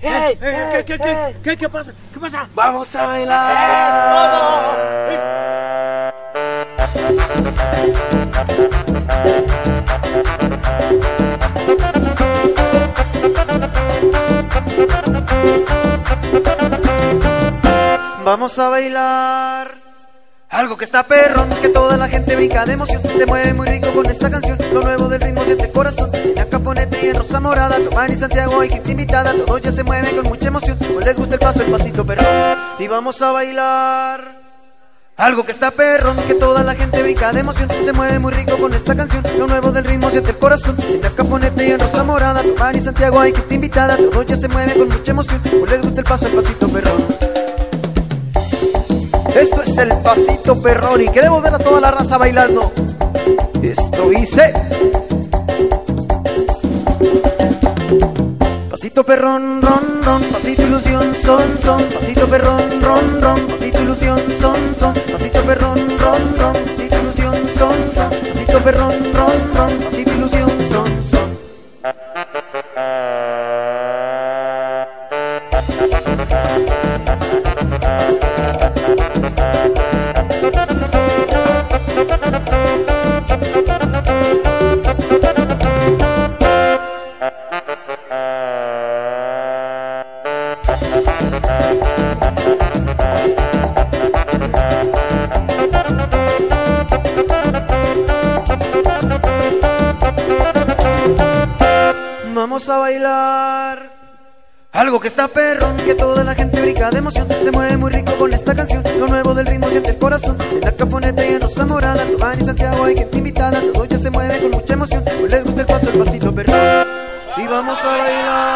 ¡Ey! ¿Qué, qué, qué, qué, qué, qué pasa? ¿Qué pasa? ¡Vamos a bailar! Vamos a bailar. Algo que está perrón, que toda la gente brinca de emoción. Se mueve muy rico con esta canción. Lo nuevo del ritmo siente corazón. En Caponete y en Rosa Morada, Tomán y Santiago hay gente invitada. Todos ya se mueven con mucha emoción. Pues les gusta el paso, el pasito perrón. Y vamos a bailar. Algo que está perrón, que toda la gente brinca de emoción. Se mueve muy rico con esta canción. Lo nuevo del ritmo siente el corazón. En Caponete y en Rosa Morada, Tomán y Santiago hay gente invitada. Todos ya se mueven con mucha emoción. Pues les gusta el paso, el pasito perrón. Esto es el pasito perrón y queremos ver a toda la raza bailando. Esto hice. Pasito perrón, ron, ron, pasito ilusión, son, son, pasito perrón, ron, ron, pasito ilusión, son, son, pasito perrón, ron, ron, pasito ilusión, son, son, pasito perrón, ron, ron, pasito ilusión, son, son. Vamos a bailar. Algo que está perrón, que toda la gente brinca de emoción. Se mueve muy rico con esta canción. Lo nuevo del ritmo siente el corazón. En la caponeta y en Rosa Morada, Tomán y Santiago hay gente invitada. Todo ya se mueve con mucha emoción. Pues les gusta el paso, el pasito perrón. Y vamos a bailar.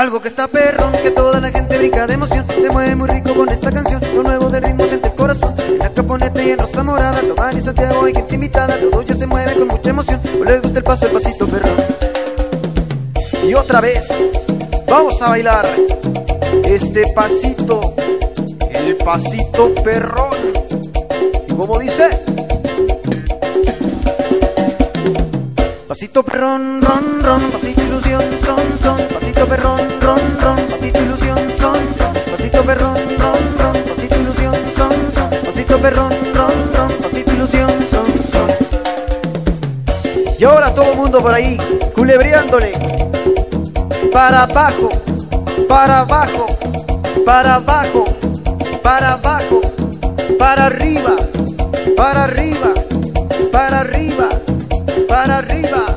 Algo que está perrón, que toda la gente brinca de emoción. Se mueve muy rico con esta canción. Lo nuevo del ritmo siente el corazón. En la caponeta y en Rosa Morada, Tomán y Santiago hay gente invitada. Todo ya se mueve con mucha emoción. Pues les gusta el paso, el pasito perrón. Y otra vez, vamos a bailar este pasito, el pasito perrón. ¿Y cómo dice? Pasito perrón, ron, ron, pasito ilusión, son, son, pasito perrón, ron, ron, pasito ilusión, son, son, pasito perrón, ron, ron, pasito ilusión, son, son, pasito perrón, ron, ron, pasito ilusión, son, son. Y ahora todo el mundo por ahí, culebreándole. Para abajo, para abajo, para abajo, para abajo, para arriba, para arriba, para arriba, para arriba.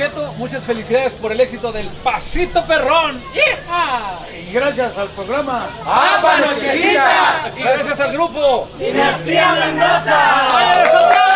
Cheto, muchas felicidades por el éxito del Pasito Perrón. Y gracias al programa. ¡Ah, Nochecita! Y gracias al grupo. ¡Dinastía Mendoza!